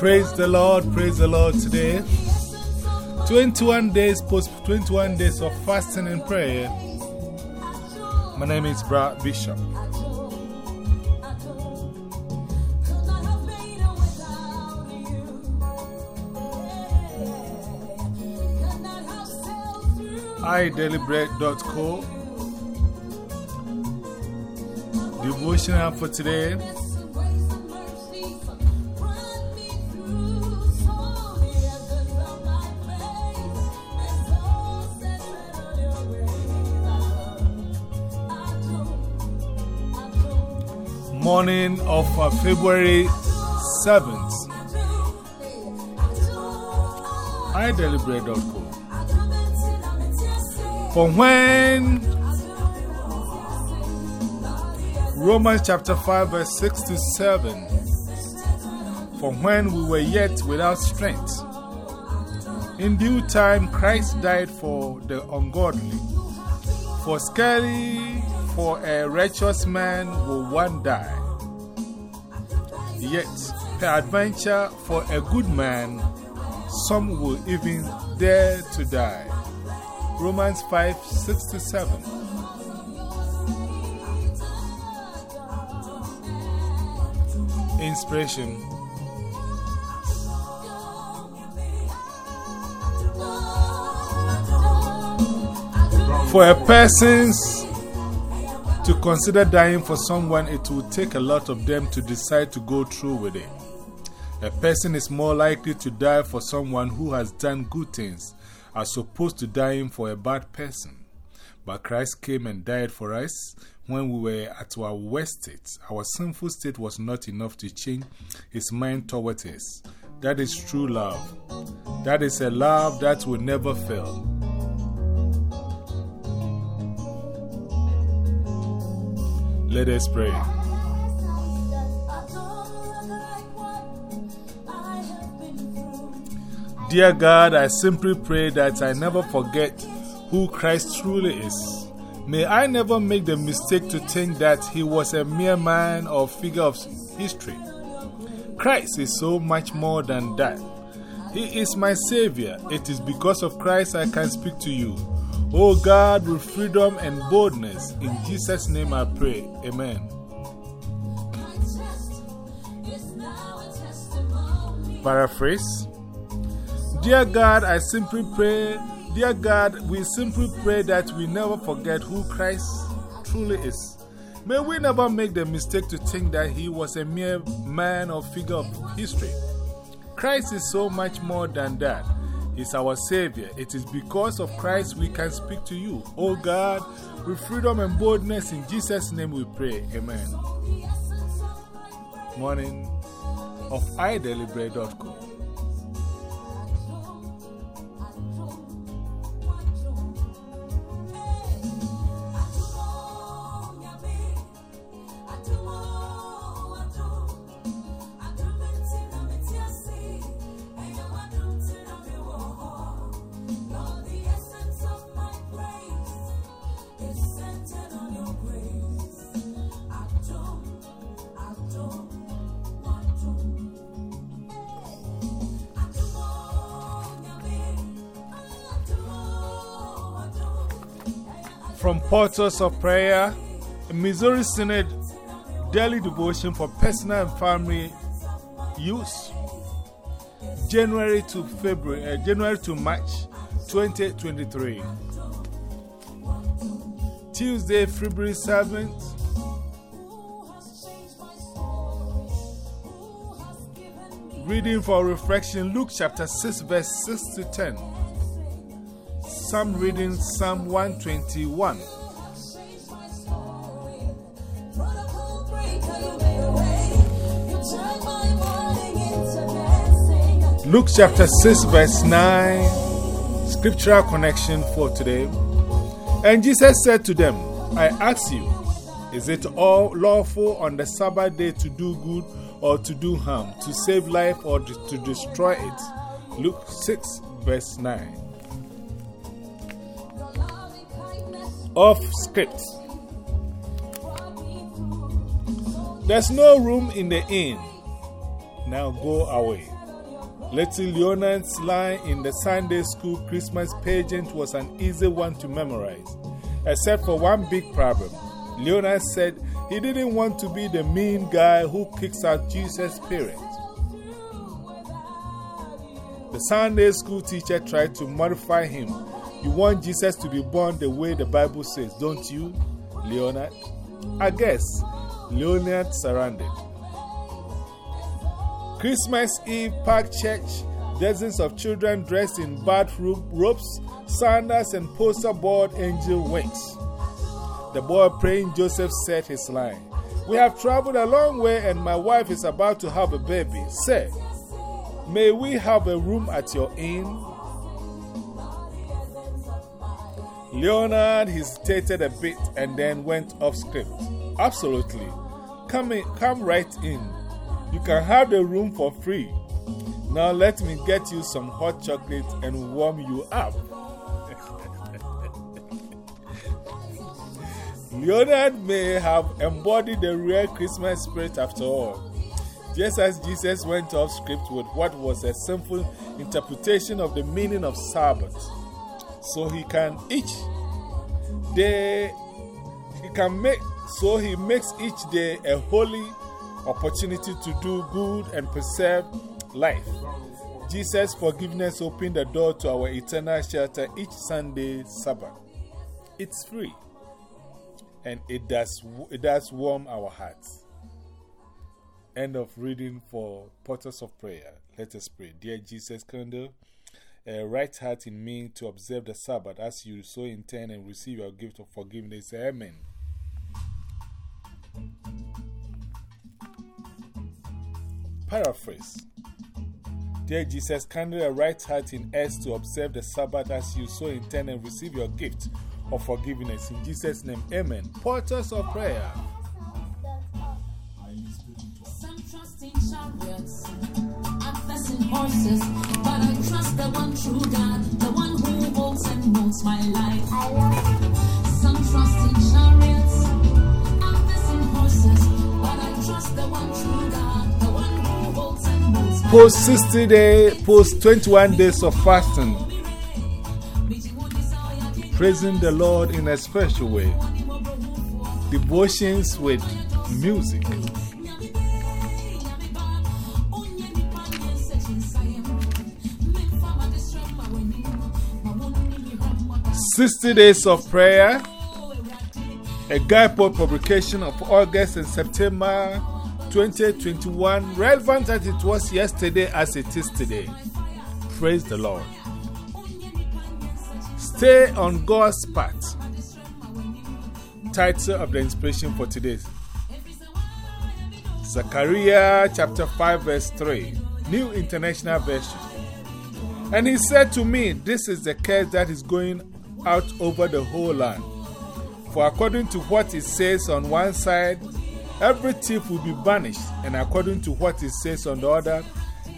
Praise the Lord, praise the Lord today. 21 days post 21 days of fasting and prayer. My name is Brad Bishop. idailybread.co Devotional for today. Morning of uh, February 7th. idailybread.co For when Romans chapter 5, verse 6 to 7. For when we were yet without strength, in due time Christ died for the ungodly. For scarcely for a righteous man will one die. Yet, peradventure, for a good man, some will even dare to die. Romans 5 6 to 7. Inspiration. For a person to consider dying for someone, it will take a lot of them to decide to go through with it. A person is more likely to die for someone who has done good things as opposed to dying for a bad person. But Christ came and died for us when we were at our worst state. Our sinful state was not enough to change his mind towards us. That is true love. That is a love that will never fail. Let us pray. Dear God, I simply pray that I never forget who Christ truly is. May I never make the mistake to think that he was a mere man or figure of history. Christ is so much more than that. He is my Savior. It is because of Christ I can speak to you. Oh God, with freedom and boldness. In Jesus' name I pray. Amen. Paraphrase Dear God, I simply pray, dear God, we simply pray that we never forget who Christ truly is. May we never make the mistake to think that he was a mere man or figure of history. Christ is so much more than that. He's our Savior. It is because of Christ we can speak to you. Oh God, with freedom and boldness, in Jesus' name we pray. Amen. Morning of idailybread.com. From Portals of Prayer, Missouri Synod Daily Devotion for Personal and Family Use, January to February, uh, January to March 2023. Tuesday, February 7th. Reading for reflection Luke chapter 6, verse 6 to 10. Psalm reading Psalm 121. Luke chapter 6, verse 9, scriptural connection for today. And Jesus said to them, I ask you, is it all lawful on the Sabbath day to do good or to do harm, to save life or to destroy it? Luke 6, verse 9. Off script. There's no room in the inn. Now go away. Little Leonard's line in the Sunday school Christmas pageant was an easy one to memorize, except for one big problem. Leonard said he didn't want to be the mean guy who kicks out Jesus' parents. The Sunday school teacher tried to modify him. You want Jesus to be born the way the Bible says, don't you, Leonard? I guess Leonard surrendered. Christmas Eve Park Church, dozens of children dressed in bathrobe robes, sandals, and poster board angel wings. The boy praying Joseph said his line. We have traveled a long way, and my wife is about to have a baby. Say, May we have a room at your inn? Leonard hesitated a bit and then went off script. Absolutely. Come, in, come right in. You can have the room for free. Now let me get you some hot chocolate and warm you up. Leonard may have embodied the real Christmas spirit after all. Just as Jesus went off script with what was a simple interpretation of the meaning of Sabbath, so he can each day, he can make, so he makes each day a holy opportunity to do good and preserve life. Jesus' forgiveness opened the door to our eternal shelter each Sunday Sabbath. It's free and it does, it does warm our hearts. End of reading for Portals of Prayer. Let us pray. Dear Jesus, candle a right heart in me to observe the Sabbath as you so intend and receive your gift of forgiveness. Amen. Paraphrase Dear Jesus, kindle a right heart in us to observe the Sabbath as you so intend and receive your gift of forgiveness. In Jesus' name, Amen. Portals of Prayer. horses, but I trust the one true God, the one who holds and molds my life. Some trust in chariots, others in horses, but I trust the one true God, the one who holds and molds my Post 60 days, post 21 days of fasting, praising the Lord in a special way, devotions with music. 60 Days of Prayer, a guidebook publication of August and September 2021, relevant as it was yesterday as it is today. Praise the Lord. Stay on God's path. Title of the inspiration for today Zechariah chapter 5, verse 3, New International Version. And he said to me, This is the curse that is going out over the whole land. For according to what it says on one side, every thief will be banished, and according to what it says on the other,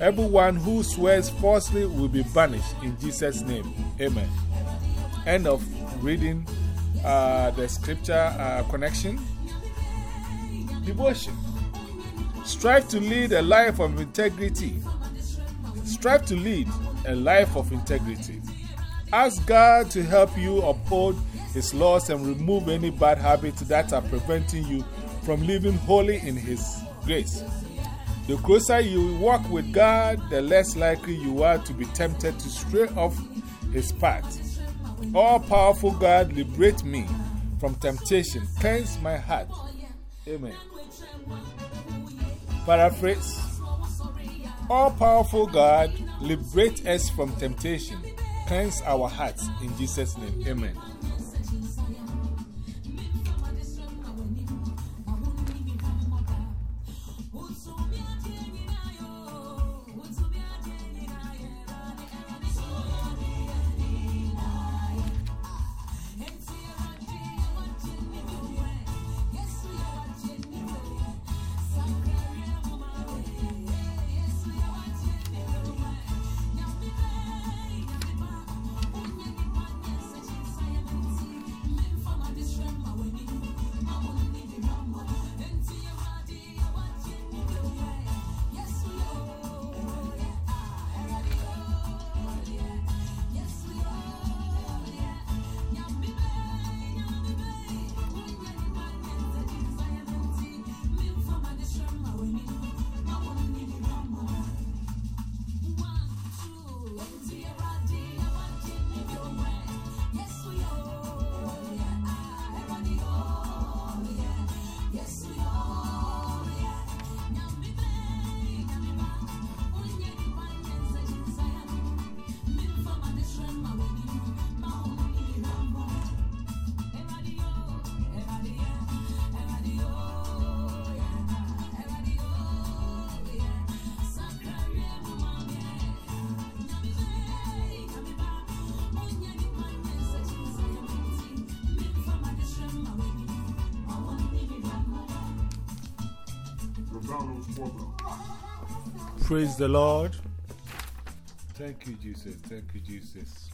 everyone who swears falsely will be banished in Jesus' name. Amen. End of reading uh, the scripture uh, connection. Devotion. Strive to lead a life of integrity. Strive to lead a life of integrity. Ask God to help you uphold His laws and remove any bad habits that are preventing you from living holy in His grace. The closer you walk with God, the less likely you are to be tempted to stray off His path. All powerful God, liberate me from temptation, cleanse my heart. Amen. Paraphrase All powerful God, liberate us from temptation cleanse our hearts in Jesus' name. Amen. Praise the Lord. Thank you, Jesus. Thank you, Jesus.